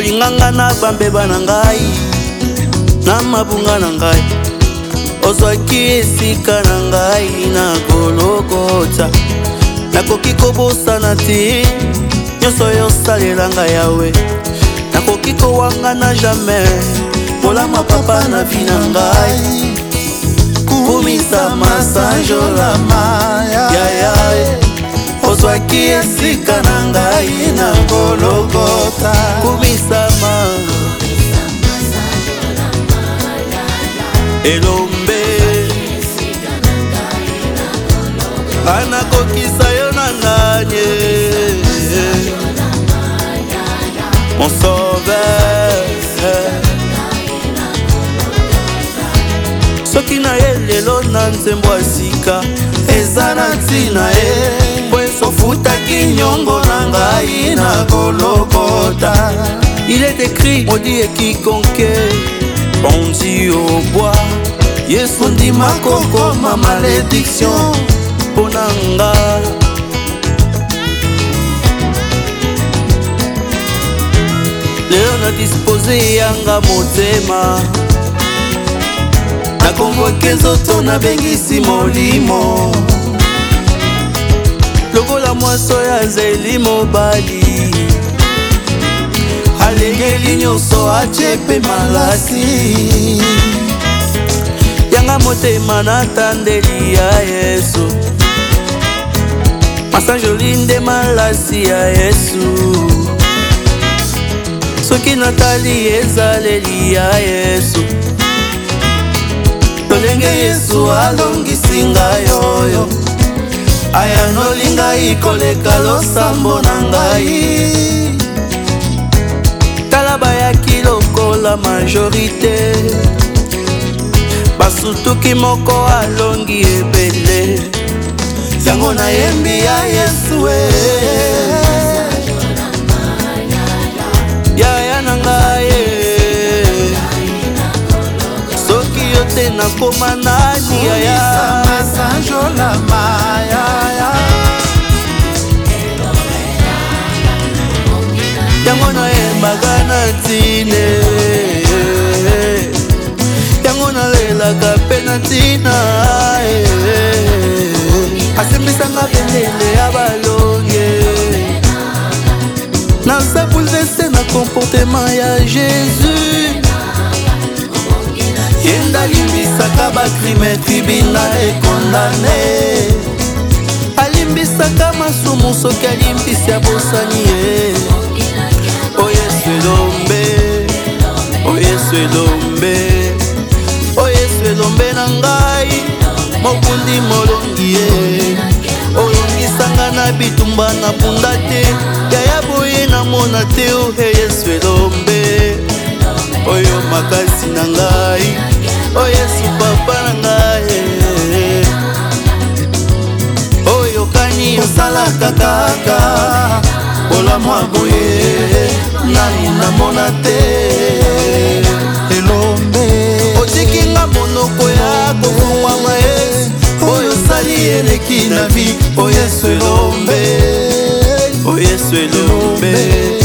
olinganga na bambeba na ngai na mabunga na ngai ozwaki esika na ngai na kolokota nakoki kobosana te nyonso oyo osalelanga yawe nakoki kowangana jamai molama papa na vi na ngai kumisa masanjolama yaya ozwaki esika na ngai na koloko elombe anakokisa yo na nganye mon sauveur soki na ye lelo na nzembo ya sika eza na ntina ye po esofutaki nyongo na ngai na kolokota il est écrit maudit et quiconque pendu au bois yesu ndima kokoma malédiction mpo na nga lelo na dispose yanga motema nakonvoke nzoto nabengisi molimo lokola mwasi oyo azeli mobali alengeli nyonso atie mpe malasi nga motema natandeli ya yesu masanjoli nde malasi ya yesu soki natali ezaleli ya yesu lolenge yesu alongisi ngai oyo ayanoli ngai koleka losambo na ngai tala bayaki lokola majorité sutuki moko alongi ebele yango nayembi ya yesu e eh. yaya na ngai eh. soki yo te nakoma nani yaya yango nayembaka na ntine ezalaka mpe na ntina eh, eh. asembisanga bendele ya balonge naza boulverse na komportema ya jésus ye nde alimbisaka bacrime tribunal ekondane alimbisaka masumu soki alimbisi abosani ye eh. o oh yesu elombe o oh yesu elombe elombe na ngai mokundi molongi ye oyongisanga na bitumba na bunda te yaya boye namona te ohe yesu elombe oyo makasi na ngai o yesu papa na ngai oyokani osalaka kaka kolamwa boye nani namona te mokili oh, o yesu elombe o oh, yesu elombe oh,